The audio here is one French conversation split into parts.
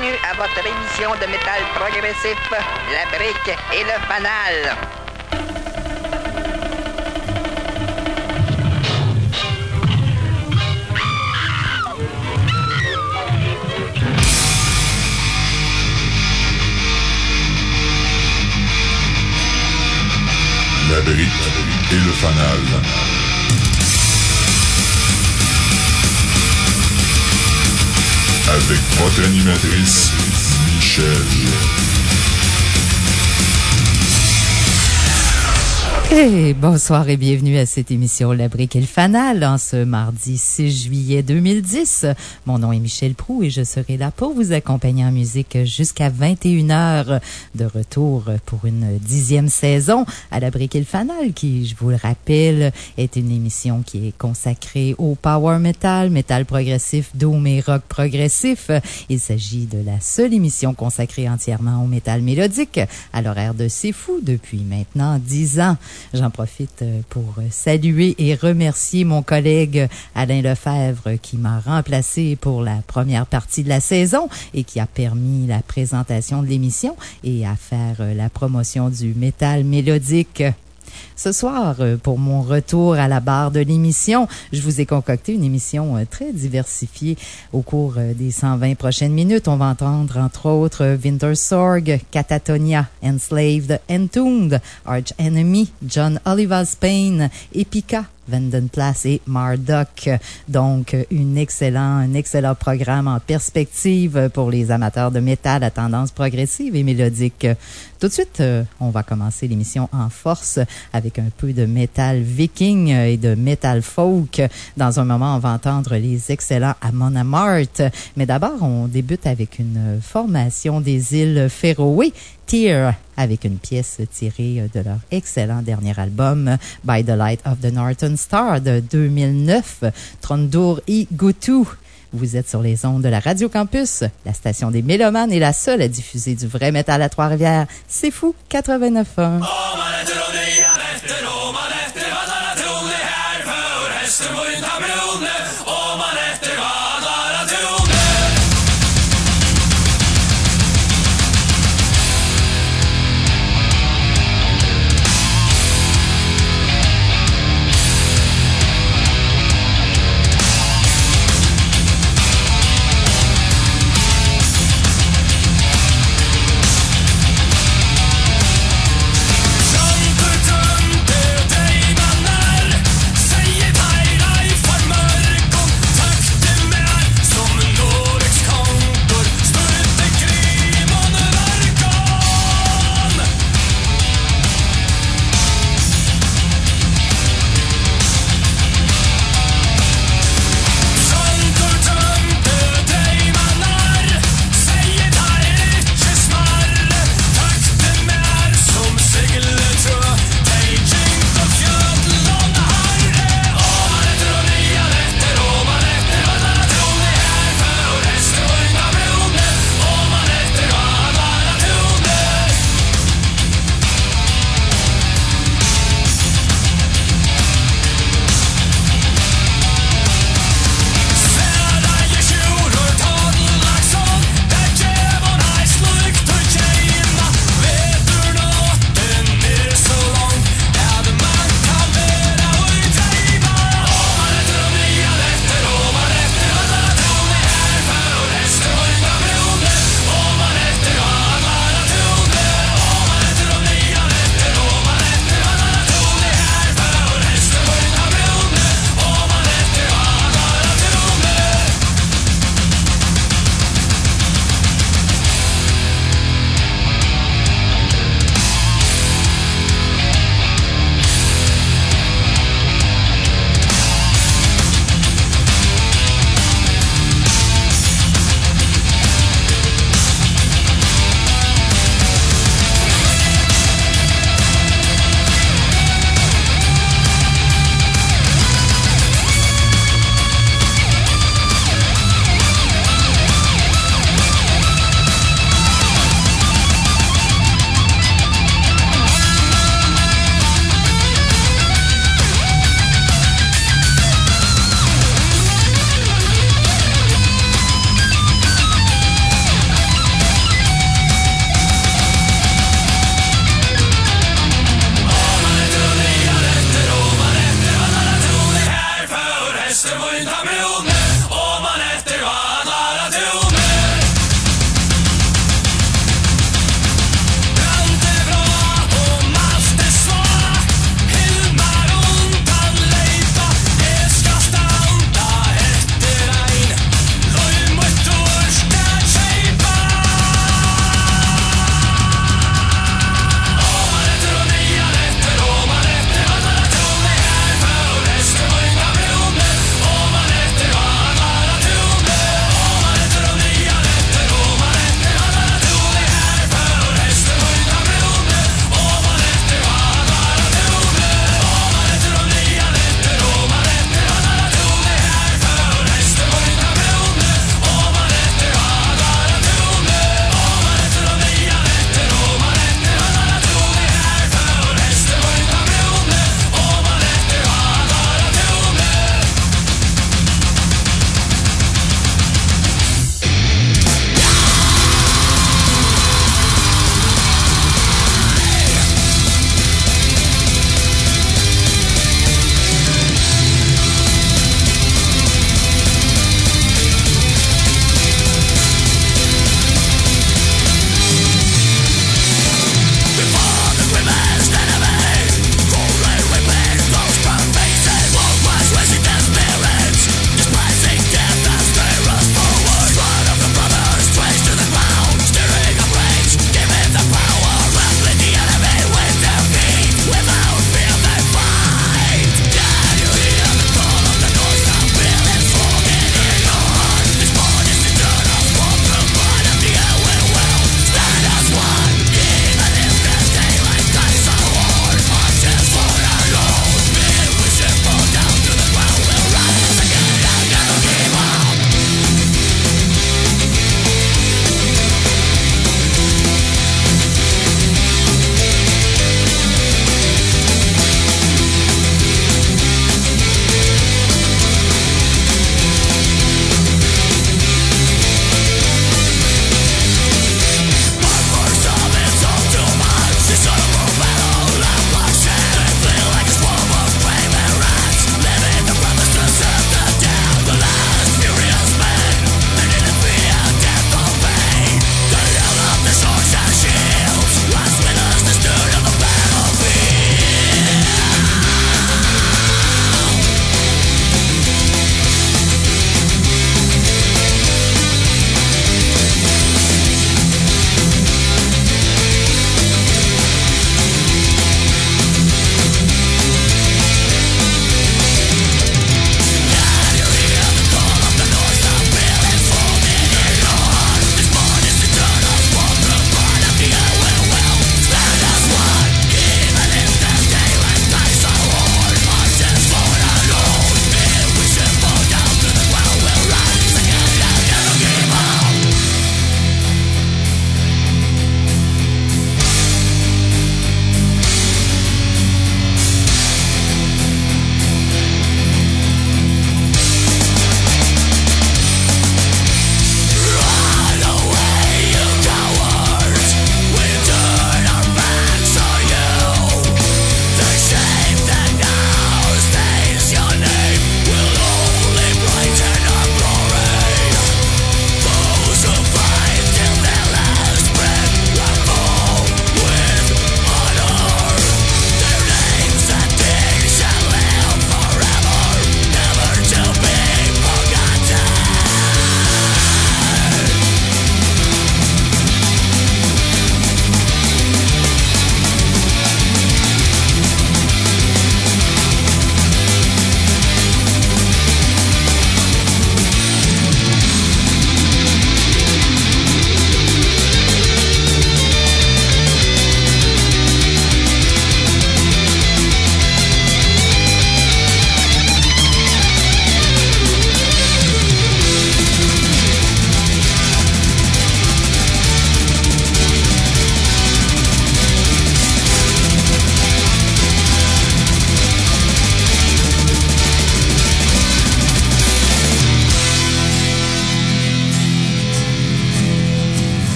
bienvenue à votre émission de métal progressif, La Brique et le Fanal. La Brique et le Fanal. Avec votre animatrice, Michel. Et bonsoir et bienvenue à cette émission La Brique et le Fanal en ce mardi 6 juillet 2010. Mon nom est Michel Prou et je serai là pour vous accompagner en musique jusqu'à 21h de retour pour une dixième saison à La Brique et le Fanal qui, je vous le rappelle, est une émission qui est consacrée au power metal, metal progressif, doom et rock progressif. Il s'agit de la seule émission consacrée entièrement au métal mélodique à l'horaire de C'est Fou depuis maintenant dix ans. J'en profite euh, pour saluer et remercier mon collègue Alain Lefebvre qui m'a remplacé pour la première partie de la saison et qui a permis la présentation de l'émission et à faire euh, la promotion du métal mélodique ce soir, euh, pour mon retour à la barre de l'émission, je vous ai concocté une émission euh, très diversifiée. Au cours euh, des 120 prochaines minutes, on va entendre entre autres Winter Sorg, Catatonia, Enslaved, Entombed, Arch Enemy, John Oliver Spain, Epica, Vandenplas et Marduk. Donc, une excellent, un excellent programme en perspective pour les amateurs de métal à tendance progressive et mélodique. Tout de suite, euh, on va commencer l'émission en force avec un peu de métal viking et de métal folk. Dans un moment, on va entendre les excellents Amon Amart. Mais d'abord, on débute avec une formation des îles Féroé Tear avec une pièce tirée de leur excellent dernier album By the Light of the Northern Star de 2009, Trondur i Gutu. Vous êtes sur les ondes de la Radio Campus. La station des Mélomanes est la seule à diffuser du vrai métal à Trois-Rivières. C'est fou, 89.1.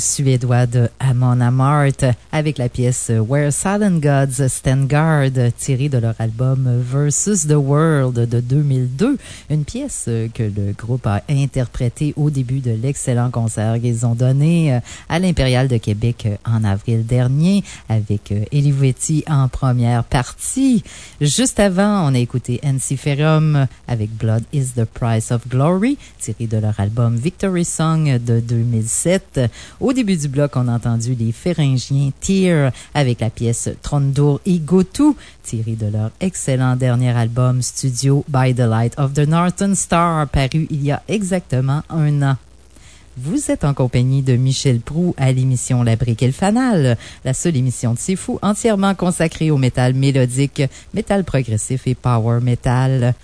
suédois de Amon Amart avec la pièce Where Silent Gods Stand Guard tirée de leur album Versus the World de 2002. Une pièce que le groupe a interprétée au début de l'excellent concert qu'ils ont donné à l'Impérial de Québec en avril dernier avec Elivetti en première partie. Juste avant, on a écouté Ensiferum avec Blood is the Price of Glory tiré de leur album Victory Song de 2000. 2007. Au début du bloc, on a entendu les Féringiens Tear avec la pièce Trondour et Gotu, tirée de leur excellent dernier album studio By the Light of the Northern Star, paru il y a exactement un an. Vous êtes en compagnie de Michel Prou à l'émission La Brique et le Fanal, la seule émission de C'est entièrement consacrée au métal mélodique, métal progressif et power metal.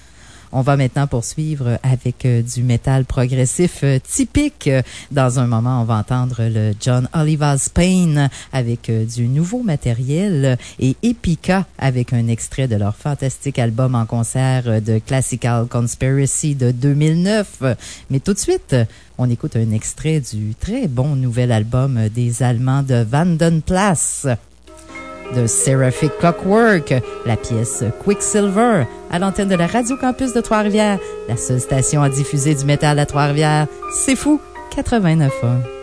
On va maintenant poursuivre avec euh, du métal progressif euh, typique. Dans un moment, on va entendre le John Oliver's Pain avec euh, du nouveau matériel et Epica avec un extrait de leur fantastique album en concert de Classical Conspiracy de 2009. Mais tout de suite, on écoute un extrait du très bon nouvel album des Allemands de Vandenplas de Seraphic Clockwork, la pièce Quicksilver, à l'antenne de la Radio Campus de Trois-Rivières, la seule station à diffuser du métal à Trois-Rivières. C'est fou, 89 ans.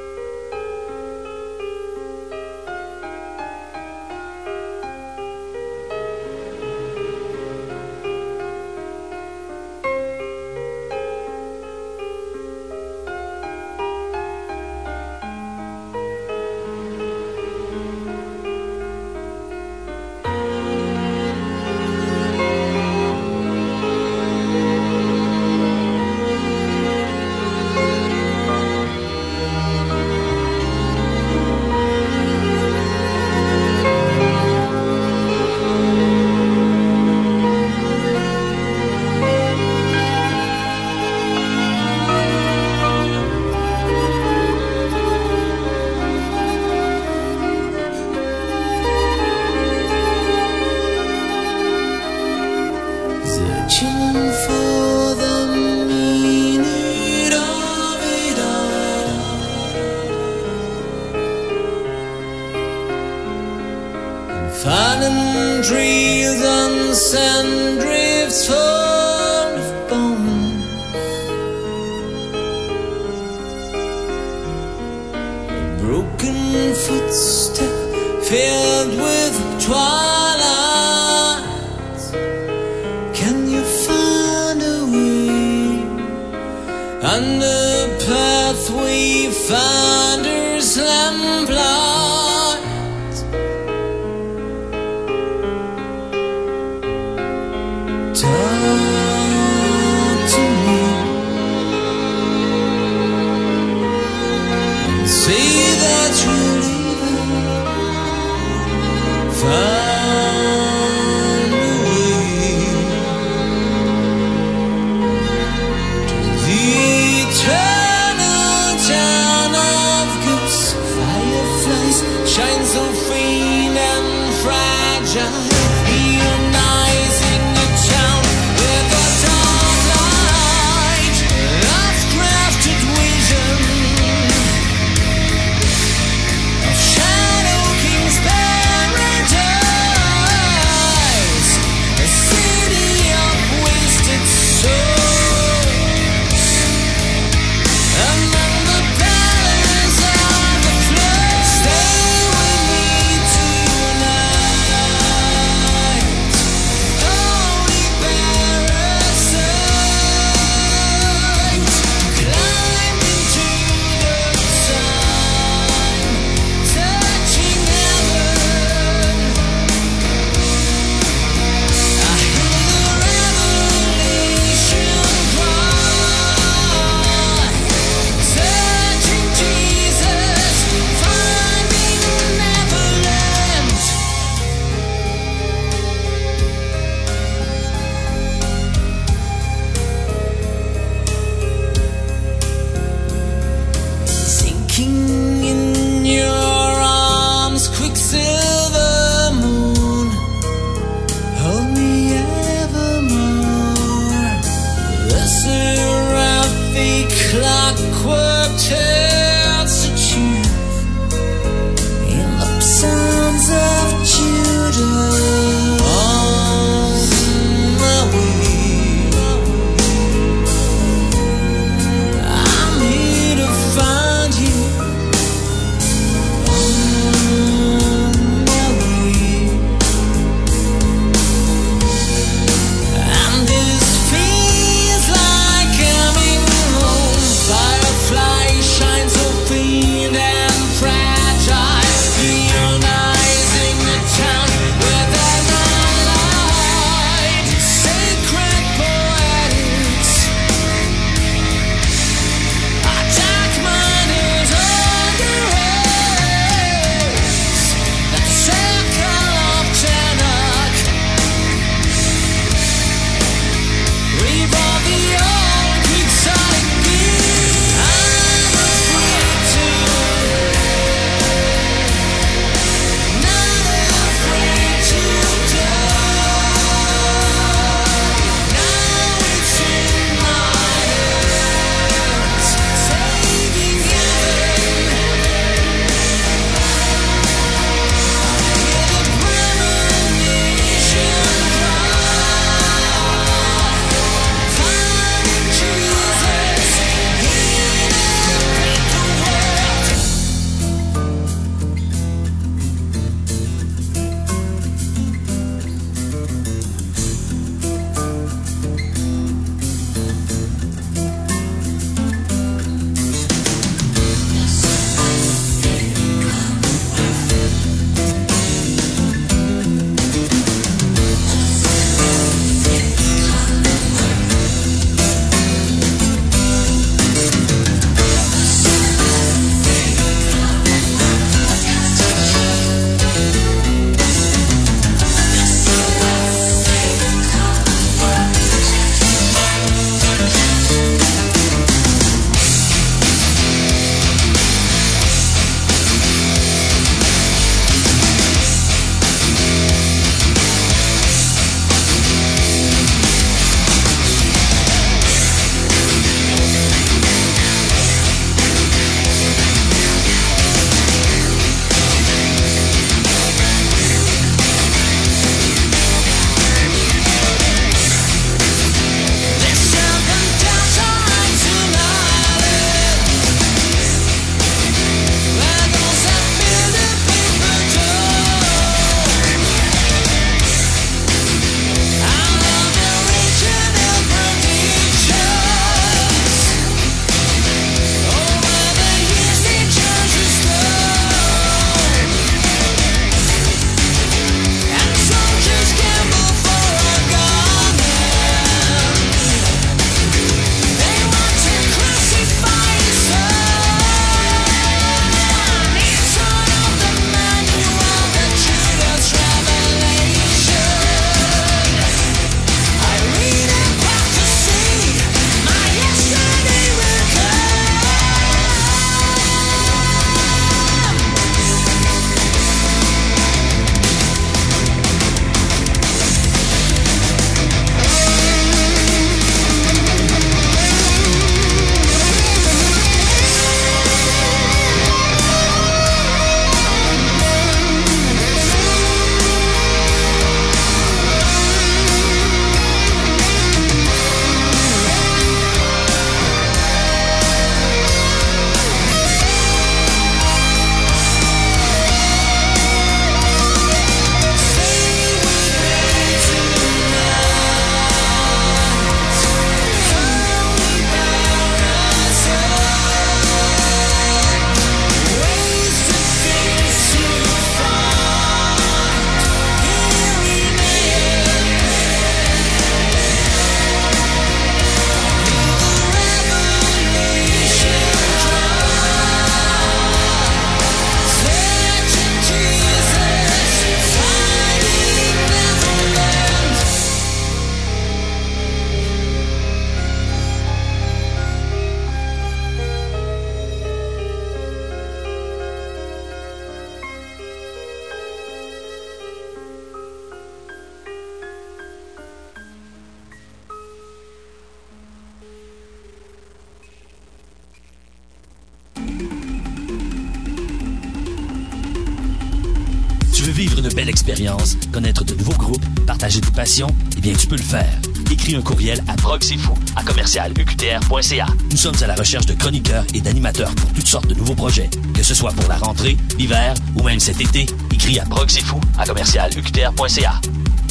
Le faire. Écris un courriel à proxifou à commercialuqtr.ca. Nous sommes à la recherche de chroniqueurs et d'animateurs pour toutes sortes de nouveaux projets. Que ce soit pour la rentrée, l'hiver ou même cet été, écris à proxifou à commercialuqtr.ca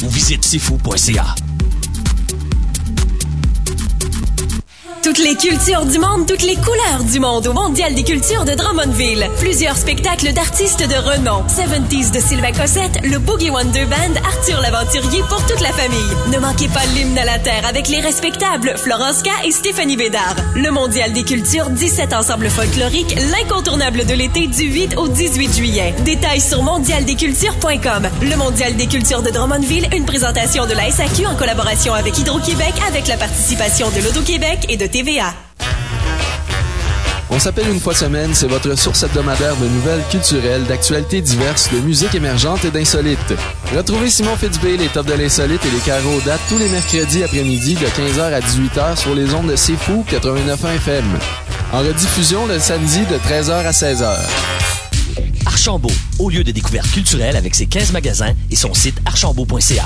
ou visite sifou.ca. Toutes les cultures du monde, toutes les couleurs du monde au Mondial des cultures de Drummondville. Plusieurs spectacles d'artistes de renom. 70s de Sylvain Cossette, le Boogie Wonder Band, Arthur l'Aventurier pour toute la famille. Ne manquez pas l'hymne à la terre avec les respectables Florence K et Stéphanie Bédard. Le Mondial des cultures, 17 ensembles folkloriques, l'incontournable de l'été du 8 au 18 juillet. Détails sur mondialdescultures.com. Le Mondial des cultures de Drummondville, une présentation de la SAQ en collaboration avec Hydro-Québec avec la participation de l'Auto-Québec et de TVA. On s'appelle une fois semaine, c'est votre source hebdomadaire de nouvelles culturelles, d'actualités diverses, de musique émergente et d'insolites. Retrouvez Simon Fitzbé, les tops de l'insolite et les carreaux datent tous les mercredis après-midi de 15h à 18h sur les ondes de C'est Fou 89.1 FM. En rediffusion le samedi de 13h à 16h. Archambault, au lieu de découverte culturelle avec ses 15 magasins et son site archambault.ca.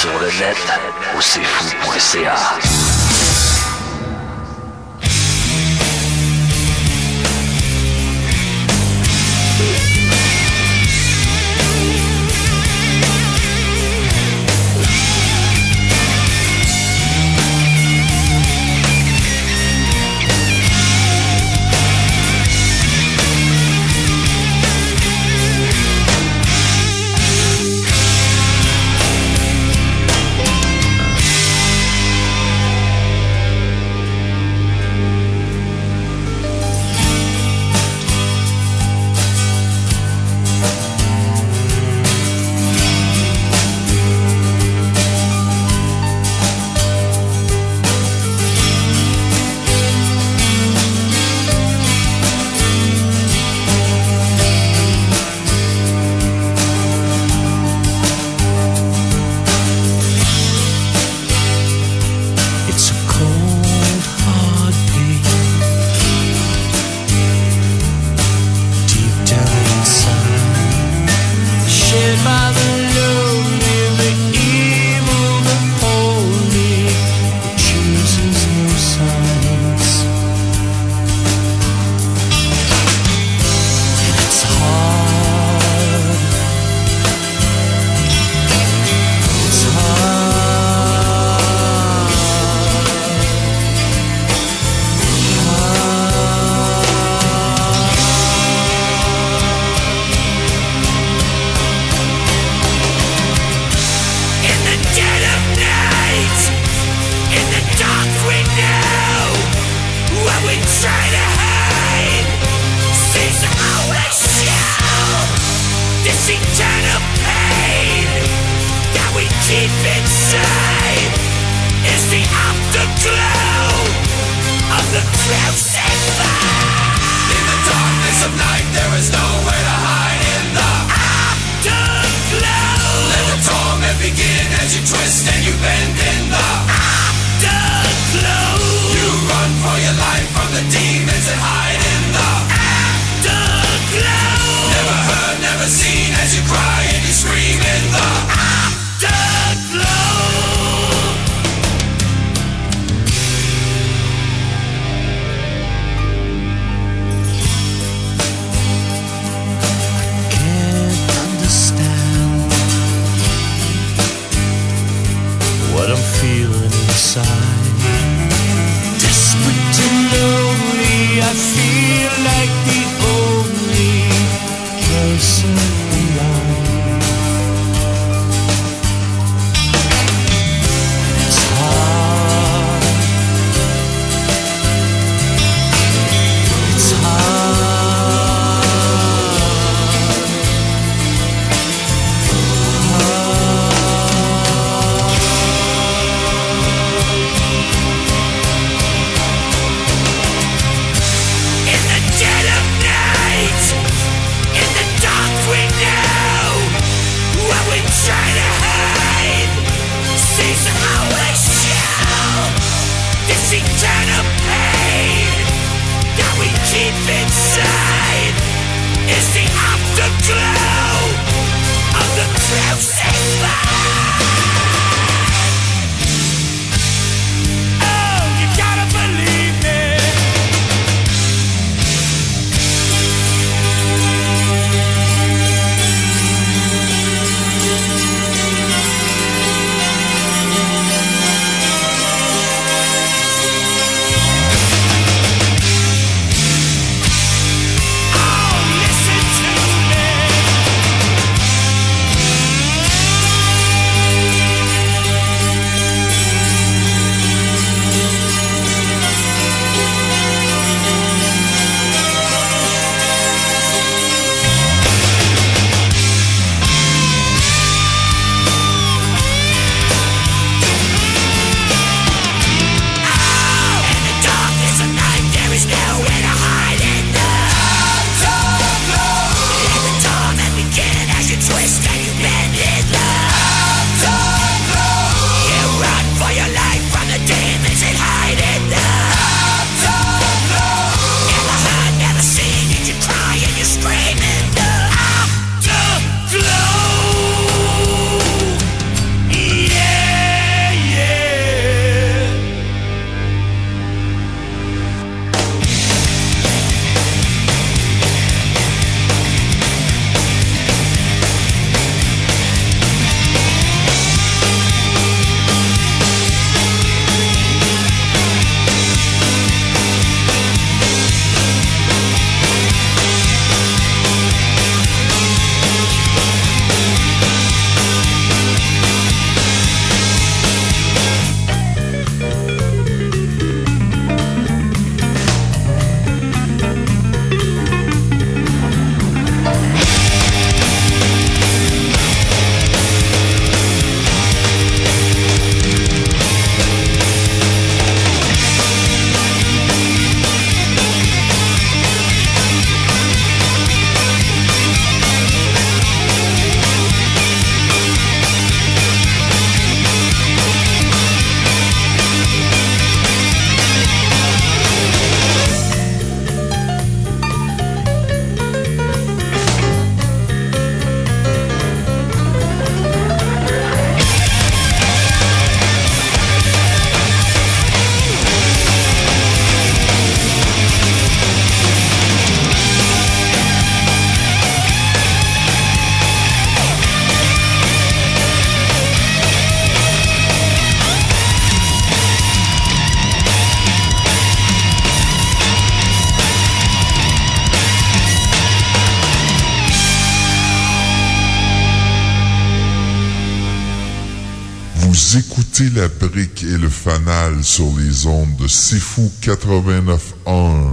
Sur le net, au cfou.ca. It's Et le Fanal sur les ondes de Sifu 89.1.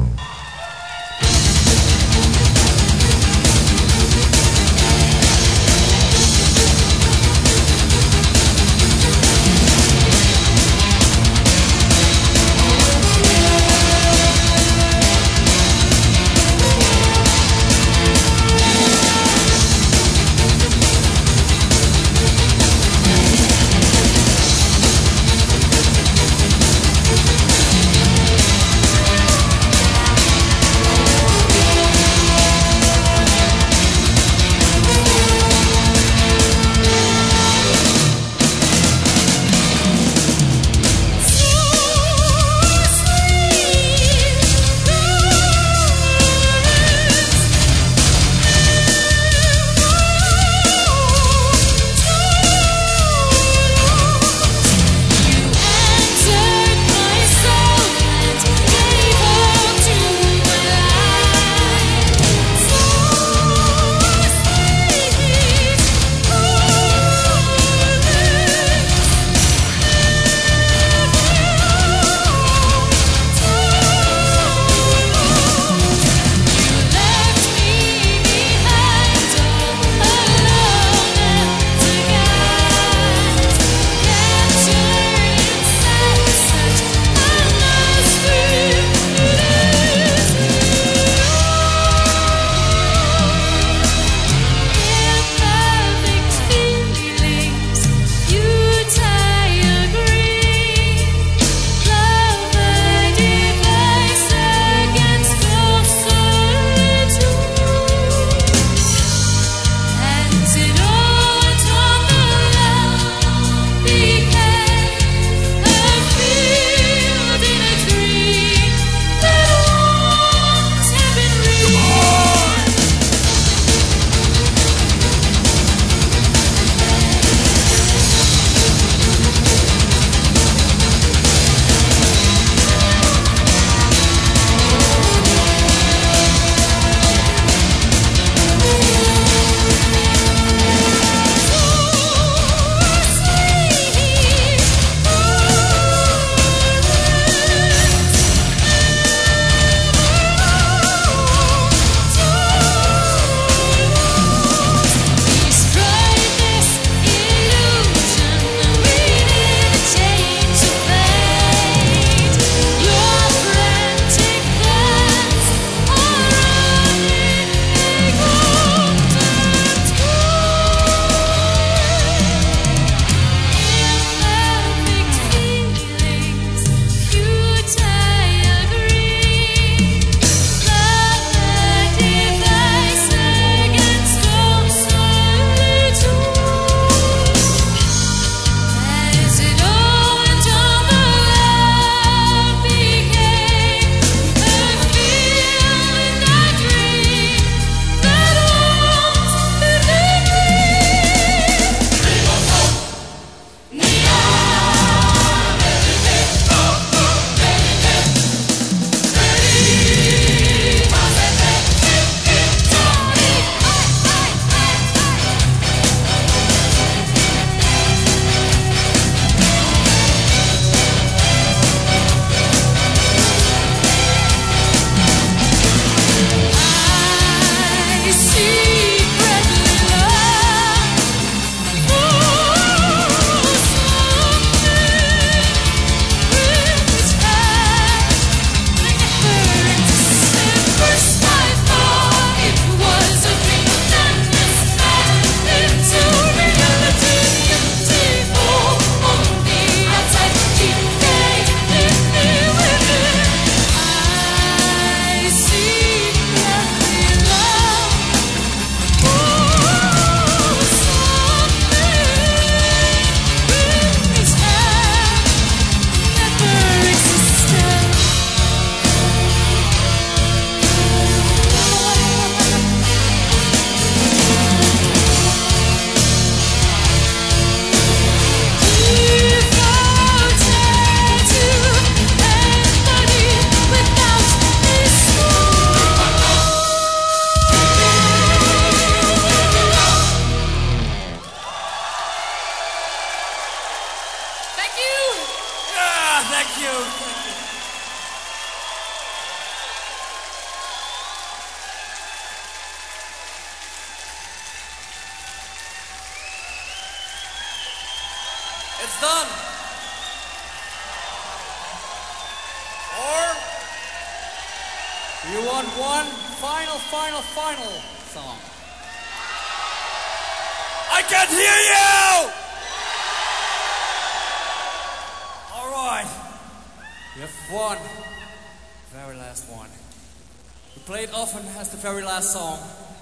We play it often as the very last song.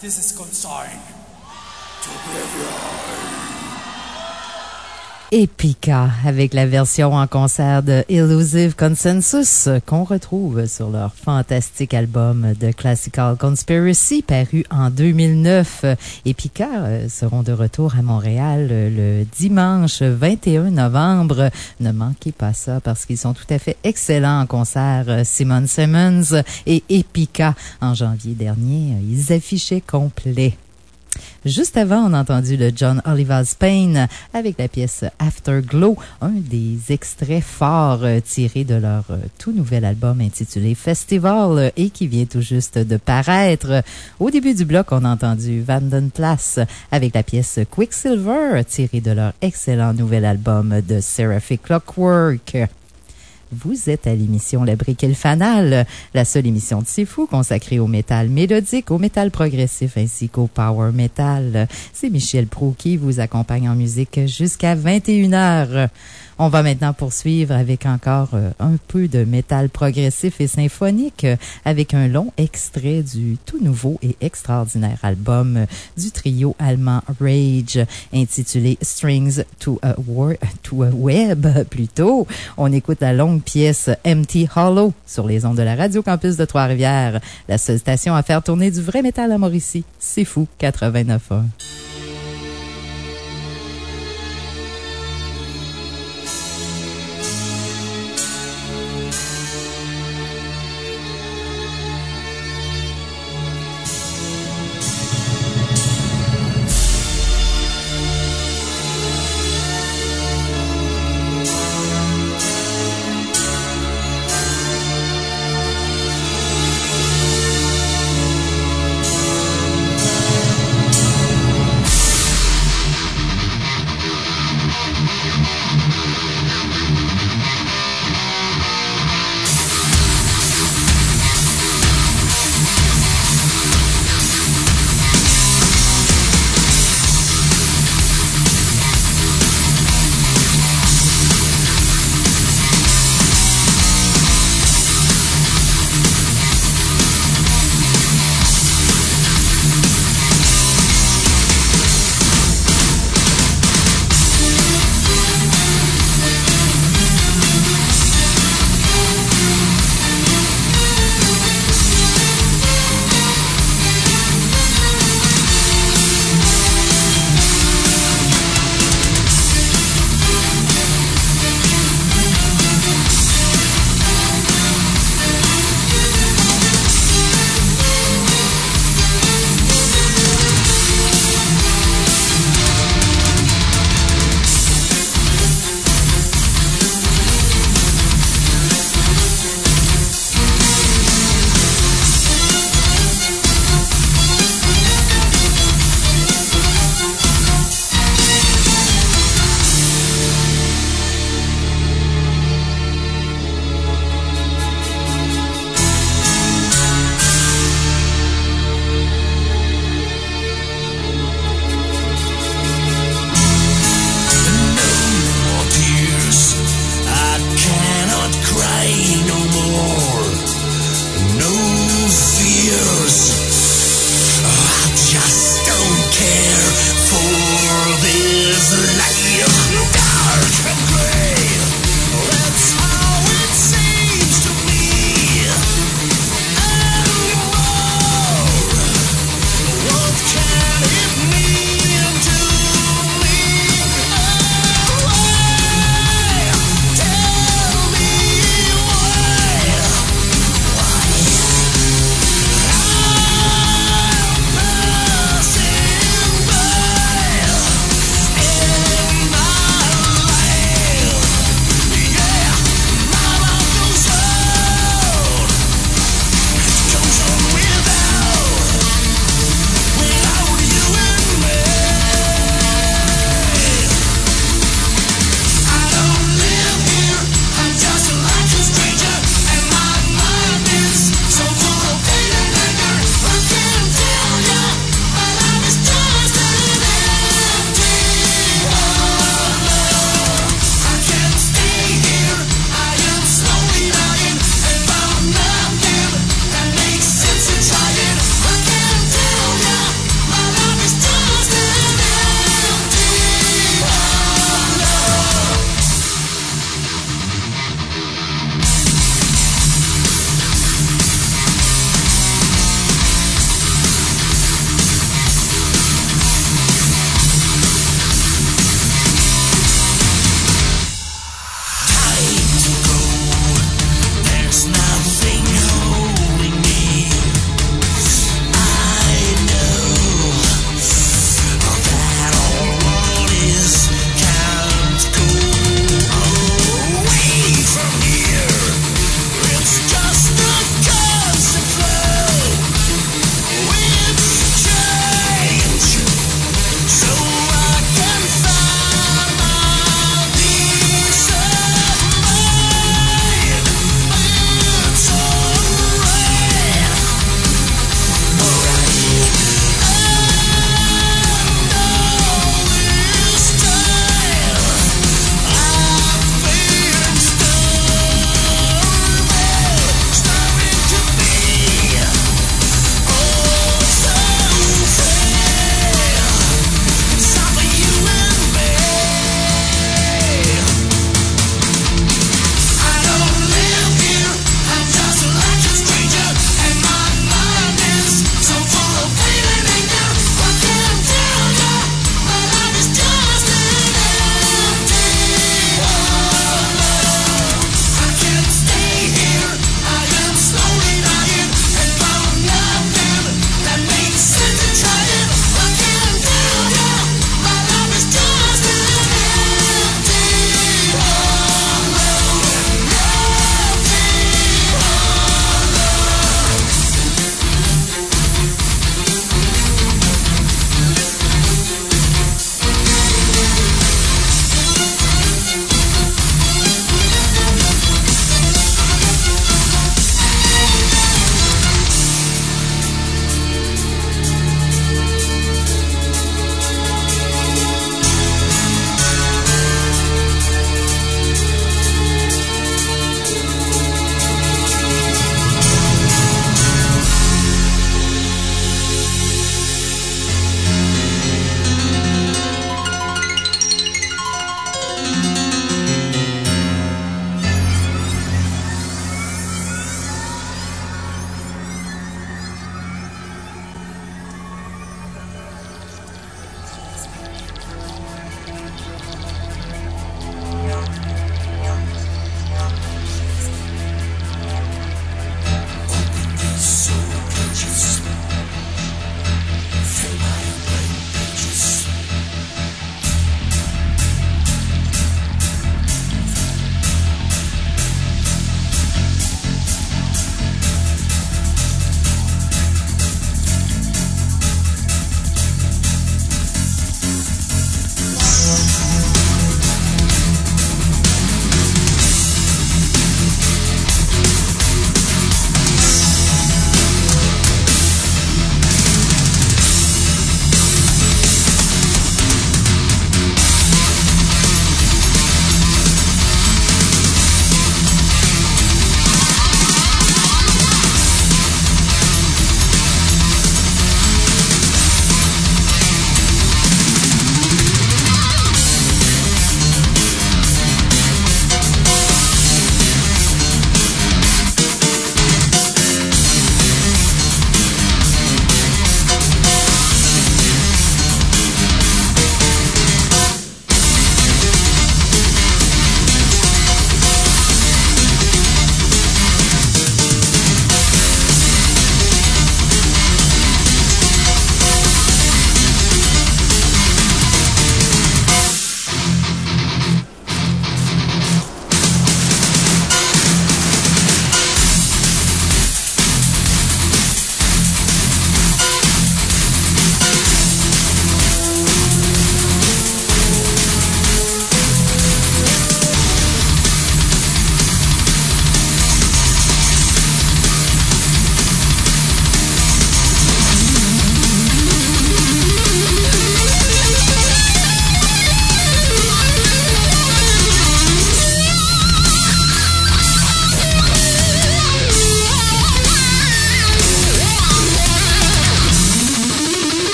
This is consigned to Epica avec la version en concert de Illusive Consensus qu'on retrouve sur leur fantastique album de Classical Conspiracy paru en 2009. Epica euh, seront de retour à Montréal euh, le dimanche 21 novembre. Ne manquez pas ça parce qu'ils sont tout à fait excellents en concert. euh, Simon Simmons et Epica en janvier dernier, euh, ils affichaient complet. Juste avant, on a entendu le John Oliver Spain avec la pièce Afterglow, un des extraits forts euh, tirés de leur euh, tout nouvel album intitulé Festival euh, et qui vient tout juste de paraître. Au début du bloc, on a entendu Vanden Place avec la pièce Quicksilver tirée de leur excellent nouvel album de Seraphic Clockwork. Vous êtes à l'émission La Brique et le Fanal, la seule émission de C'est Fou consacrée au métal mélodique, au métal progressif ainsi qu'au power metal. C'est Michel Prou qui vous accompagne en musique jusqu'à 21h. On va maintenant poursuivre avec encore euh, un peu de métal progressif et symphonique euh, avec un long extrait du tout nouveau et extraordinaire album euh, du trio allemand Rage intitulé Strings to a, War- to a Web plutôt. On écoute la longue pièce Empty Hollow sur les ondes de la Radio Campus de Trois-Rivières, la seule station à faire tourner du vrai métal à Mauricie. C'est fou, 89.1.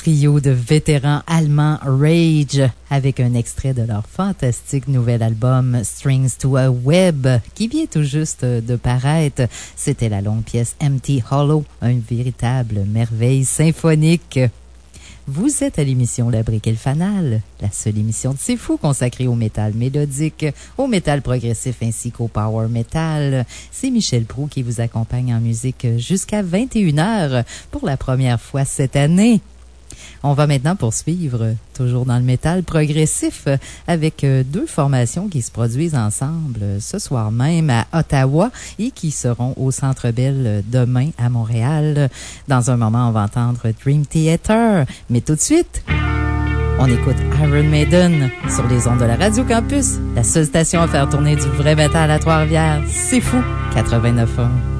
trio de vétérans allemands Rage avec un extrait de leur fantastique nouvel album Strings to a Web qui vient tout juste de paraître. C'était la longue pièce Empty Hollow, une véritable merveille symphonique. Vous êtes à l'émission La Brique et le Fanal, la seule émission de C'est Fou consacrée au métal mélodique, au métal progressif ainsi qu'au power metal. C'est Michel Prou qui vous accompagne en musique jusqu'à 21h pour la première fois cette année. On va maintenant poursuivre, toujours dans le métal progressif, avec euh, deux formations qui se produisent ensemble ce soir même à Ottawa et qui seront au Centre Bell demain à Montréal. Dans un moment, on va entendre Dream Theater. Mais tout de suite, on écoute Iron Maiden sur les ondes de la Radio Campus, la seule station à faire tourner du vrai métal à Trois-Rivières. C'est fou, 89 ans.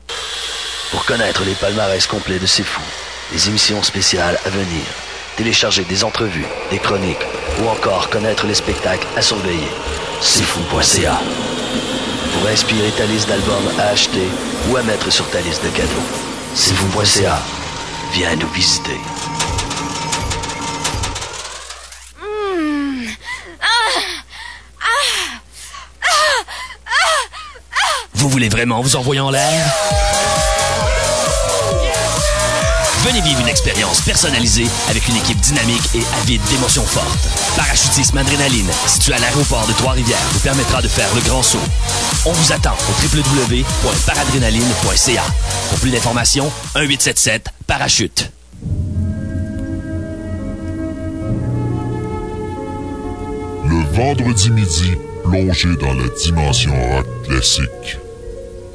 Pour connaître les palmarès complets de C'est Fou, les émissions spéciales à venir, télécharger des entrevues, des chroniques ou encore connaître les spectacles à surveiller, c'est fou.ca. Pour inspirer ta liste d'albums à acheter ou à mettre sur ta liste de cadeaux, c'est fou.ca. Viens nous visiter. Vous voulez vraiment vous envoyer en l'air? Venez vivre une expérience personnalisée avec une équipe dynamique et avide d'émotions fortes. Parachutisme Adrénaline, situé à l'aéroport de Trois-Rivières, vous permettra de faire le grand saut. On vous attend au www.paradrénaline.ca. Pour plus d'informations, 1-877-Parachute. Le vendredi midi, plongé dans la dimension rock classique.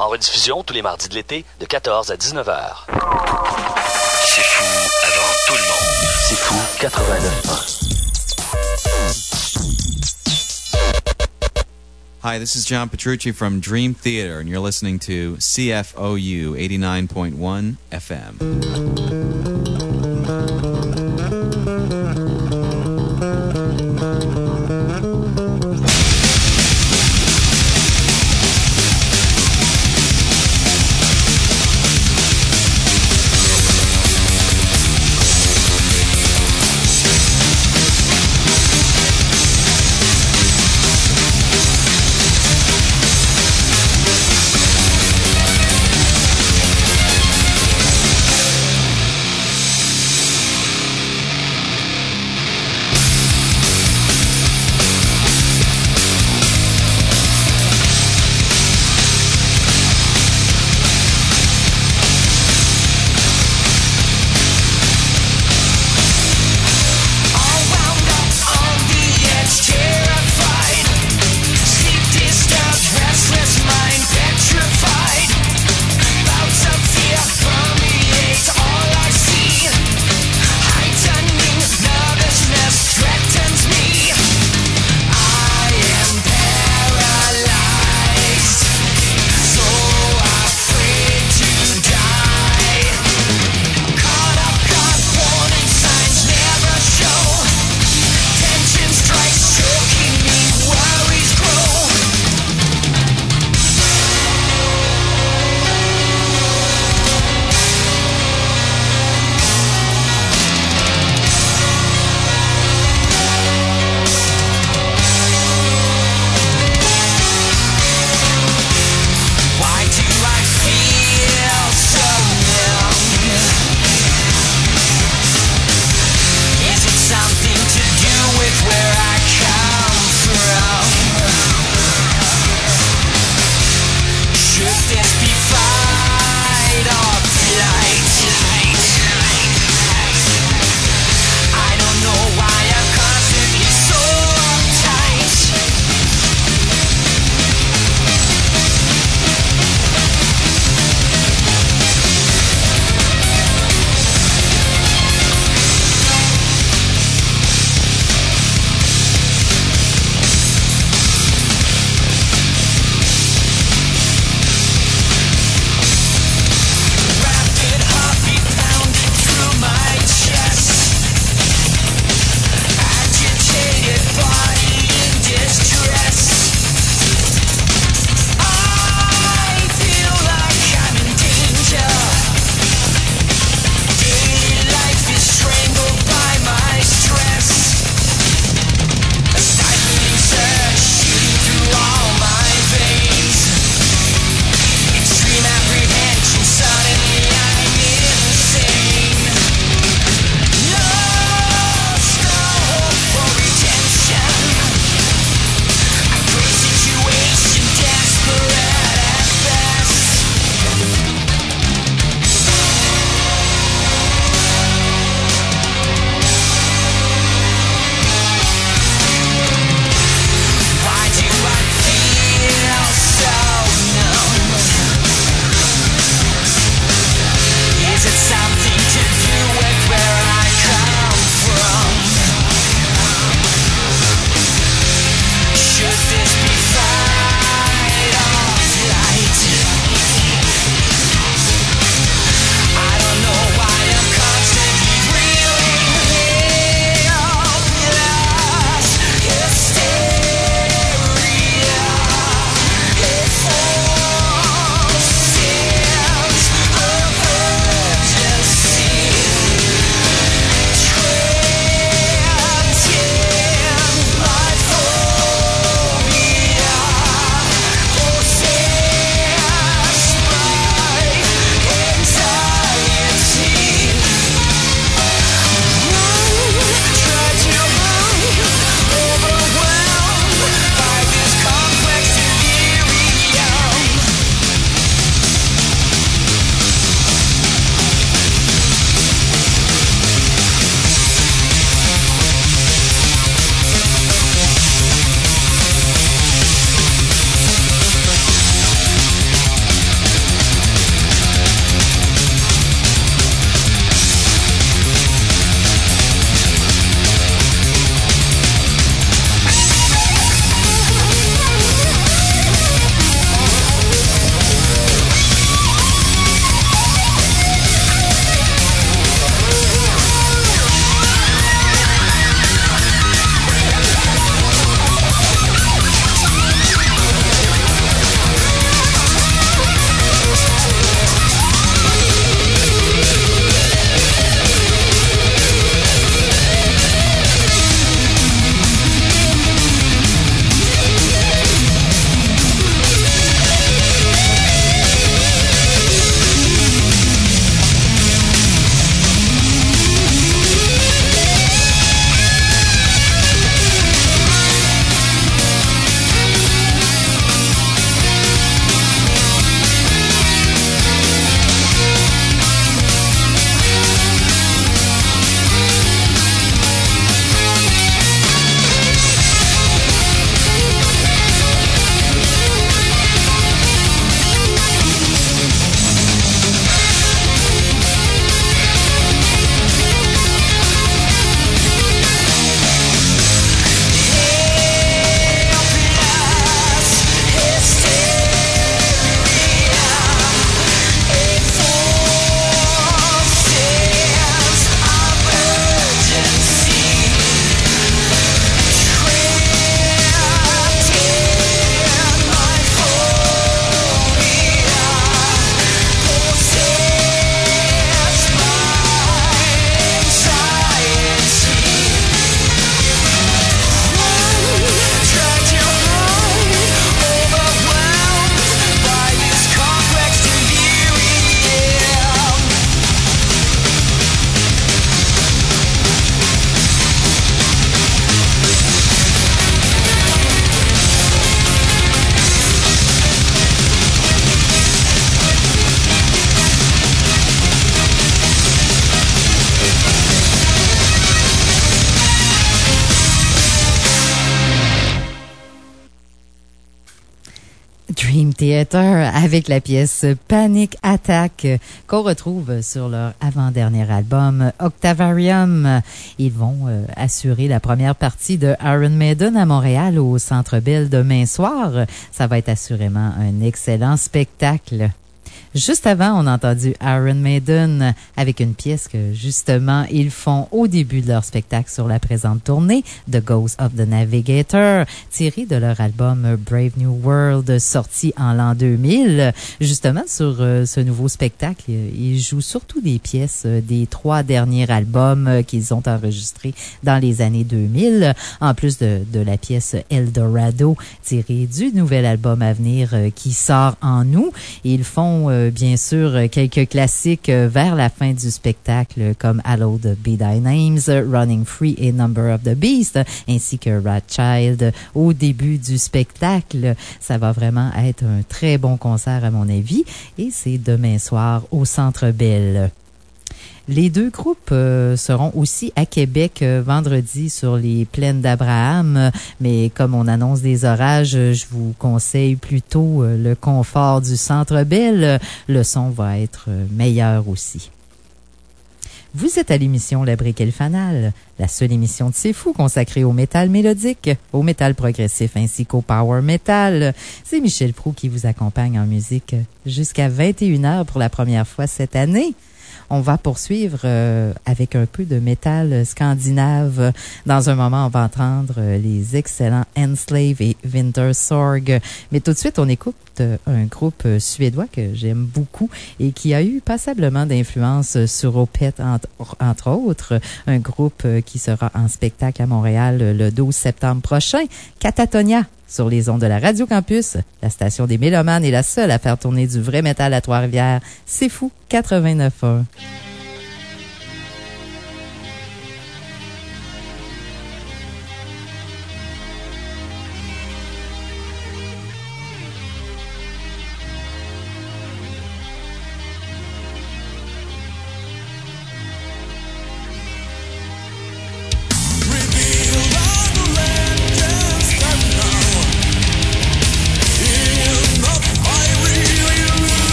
En rediffusion tous les mardis de l'été de 14 à 19h. C'est fou avant tout le monde. C'est fou 89 Hi, this is John Petrucci from Dream Theater, and you're listening to CFOU 89.1 FM. Avec la pièce Panic Attack qu'on retrouve sur leur avant-dernier album Octavarium. Ils vont euh, assurer la première partie de Iron Maiden à Montréal au Centre Bell demain soir. Ça va être assurément un excellent spectacle. Juste avant, on a entendu Iron Maiden avec une pièce que, justement, ils font au début de leur spectacle sur la présente tournée, The Ghost of the Navigator, tiré de leur album Brave New World, sorti en l'an 2000. Justement, sur euh, ce nouveau spectacle, ils jouent surtout des pièces euh, des trois derniers albums euh, qu'ils ont enregistrés dans les années 2000, en plus de, la pièce Eldorado, tirée du nouvel album à venir qui sort en août. Ils font euh, bien sûr quelques classiques euh, vers la fin du spectacle comme Hallowed Be Thy Names, Running Free et Number of the Beast, ainsi que Rat Child au début du spectacle. Ça va vraiment être un très bon concert à mon avis et c'est demain soir au Centre Bell. Les deux groupes euh, seront aussi à Québec euh, vendredi sur les plaines d'Abraham, mais comme on annonce des orages, je vous conseille plutôt euh, le confort du Centre Bell. Le son va être meilleur aussi. Vous êtes à l'émission La Brique et le Fanal, la seule émission de C'est Fou consacrée au métal mélodique, au métal progressif ainsi qu'au power metal. C'est Michel Prou qui vous accompagne en musique jusqu'à 21h pour la première fois cette année. On va poursuivre euh, avec un peu de métal scandinave. Dans un moment, on va entendre euh, les excellents Enslave et Wintersorg. Mais tout de suite, on écoute euh, un groupe suédois que j'aime beaucoup et qui a eu passablement d'influence sur Opeth, entre, entre, autres. Un groupe qui sera en spectacle à Montréal le 12 septembre prochain. Catatonia sur les ondes de la Radio Campus. La station des Mélomanes est la seule à faire tourner du vrai métal à Trois-Rivières. C'est fou, 89.1.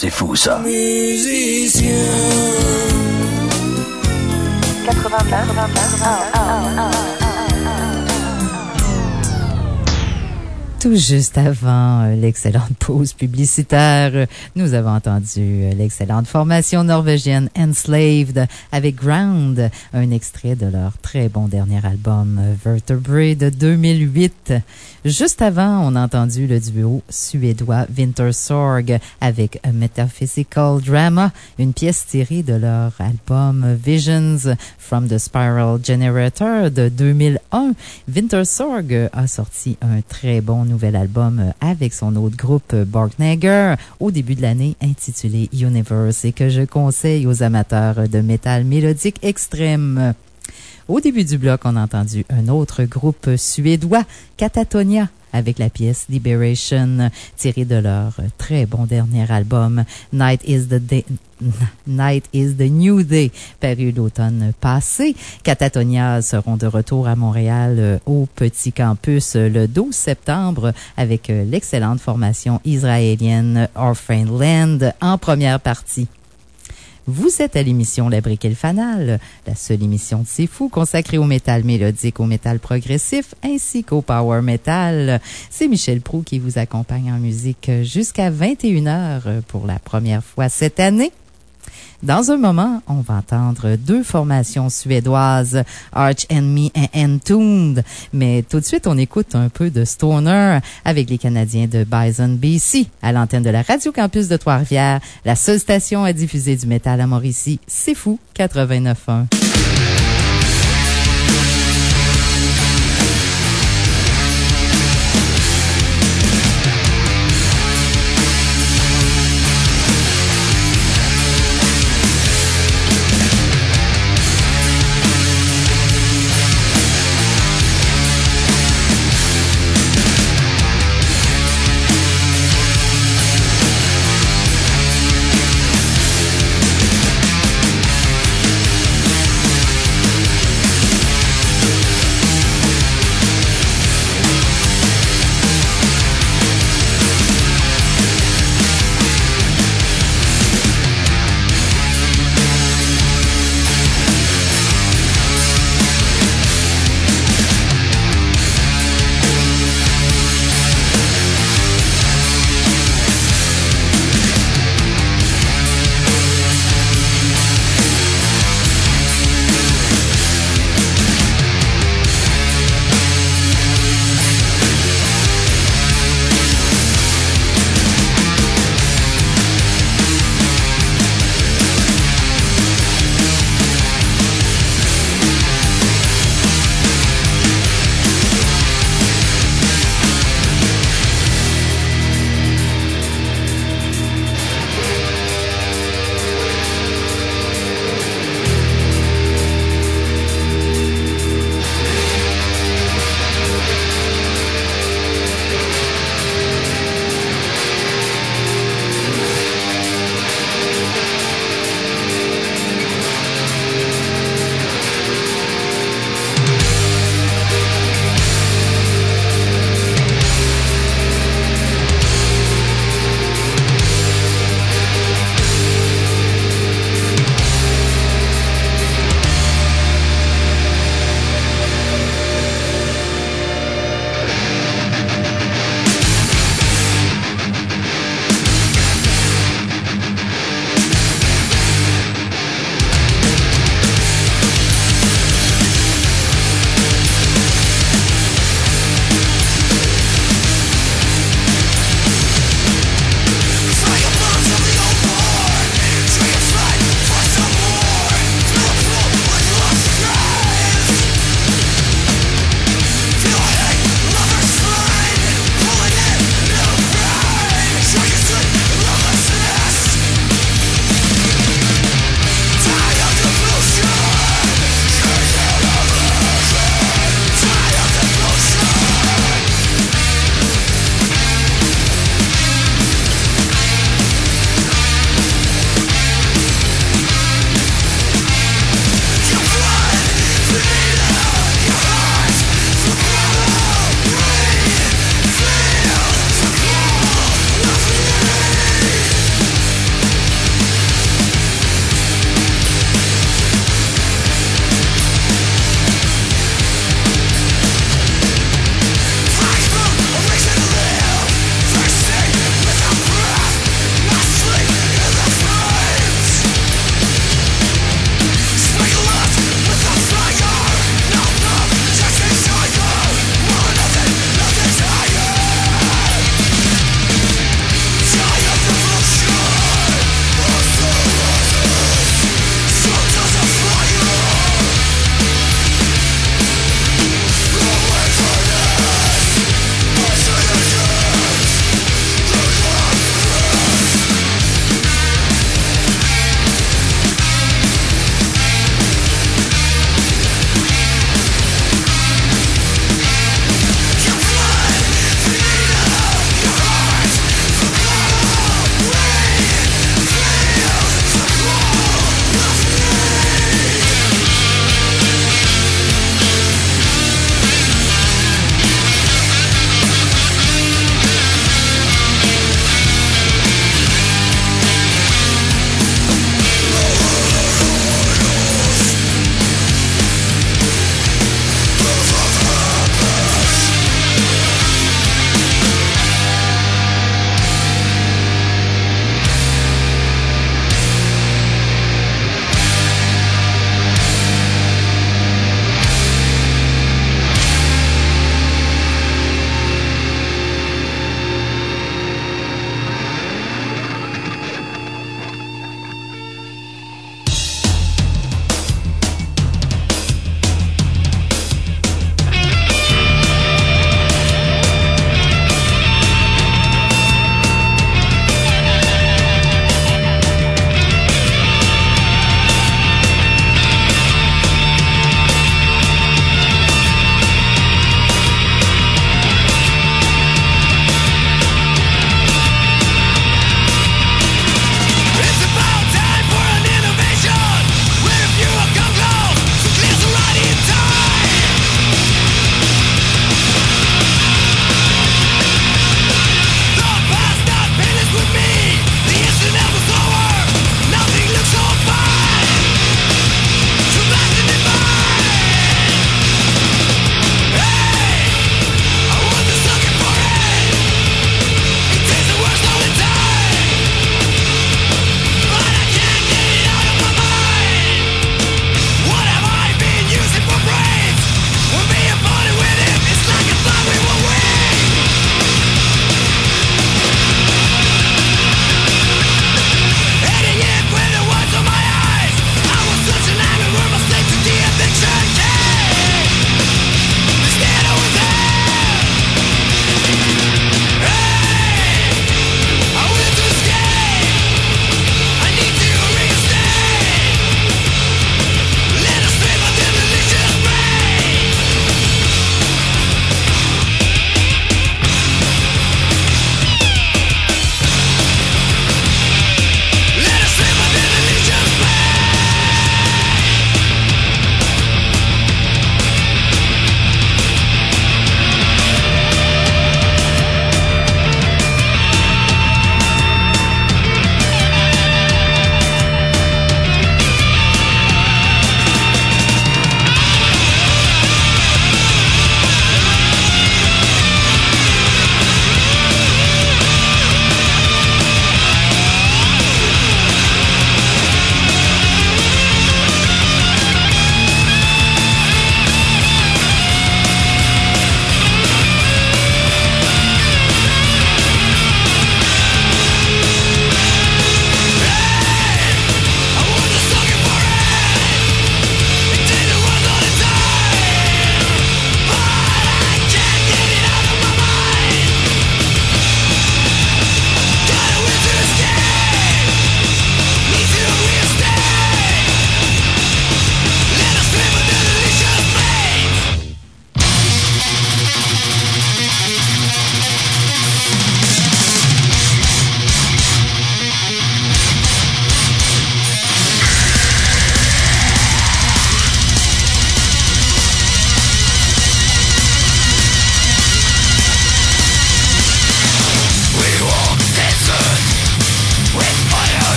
C'est fou ça. musicien. Tout juste avant euh, l'excellente pause publicitaire, nous avons entendu euh, l'excellente formation norvégienne Enslaved avec Ground, un extrait de leur très bon dernier album euh, Vertebrae de 2008. Juste avant, on a entendu le duo suédois Wintersorg avec Metaphysical Drama, une pièce tirée de leur album Visions from the Spiral Generator de 2001. Wintersorg a sorti un très bon nouvel album avec son autre groupe Borknagger au début de l'année intitulé Universe et que je conseille aux amateurs de métal mélodique extrême. Au début du bloc, on a entendu un autre groupe suédois, Catatonia, avec la pièce Liberation, tirée de leur très bon dernier album, Night is the Day. Night is the New Day, paru l'automne passé. Catatonia seront de retour à Montréal euh, au Petit Campus euh, le 12 septembre avec euh, l'excellente formation israélienne Orphan Land en première partie. Vous êtes à l'émission La Brique et le Fanal, la seule émission de C'est Fou consacrée au métal mélodique, au métal progressif ainsi qu'au power metal. C'est Michel Prou qui vous accompagne en musique jusqu'à 21h pour la première fois cette année. Dans un moment, on va entendre deux formations suédoises, Arch Enemy et Entombed. Mais tout de suite, on écoute un peu de Stoner avec les Canadiens de Bison BC à l'antenne de la Radio Campus de Trois-Rivières, la seule station à diffuser du métal à Mauricie. C'est fou, 89.1.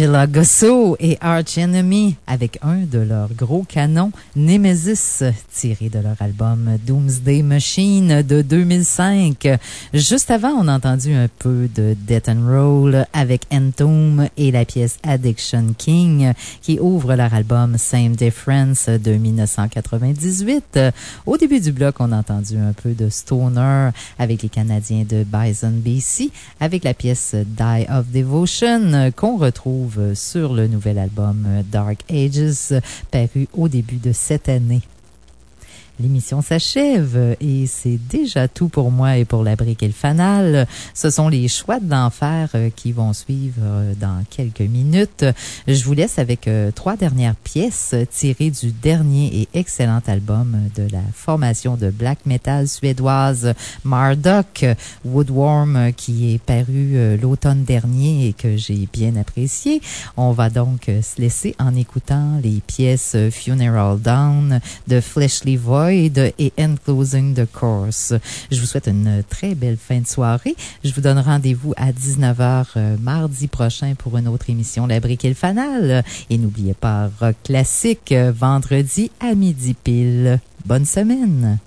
Angela et Arch Enemy avec un de leurs gros canons, Nemesis, de leur album Doomsday Machine de 2005. Juste avant, on a entendu un peu de Death and Roll avec Entomb et la pièce Addiction King qui ouvre leur album Same Difference de 1998. Au début du bloc, on a entendu un peu de Stoner avec les Canadiens de Bison BC avec la pièce Die of Devotion qu'on retrouve sur le nouvel album Dark Ages paru au début de cette année. L'émission s'achève et c'est déjà tout pour moi et pour la brique et le fanal. Ce sont les choix d'enfer euh, qui vont suivre euh, dans quelques minutes. Je vous laisse avec euh, trois dernières pièces tirées du dernier et excellent album de la formation de black metal suédoise Marduk, Woodworm, qui est paru l'automne dernier et que j'ai bien apprécié. On va donc se laisser en écoutant les pièces Funeral Down de Fleshly Et Enclosing the Course. Je vous souhaite une très belle fin de soirée. Je vous donne rendez-vous à 19h euh, mardi prochain pour une autre émission La Brique et le Fanal. Et n'oubliez pas Rock Classique euh, vendredi à midi pile. Bonne semaine!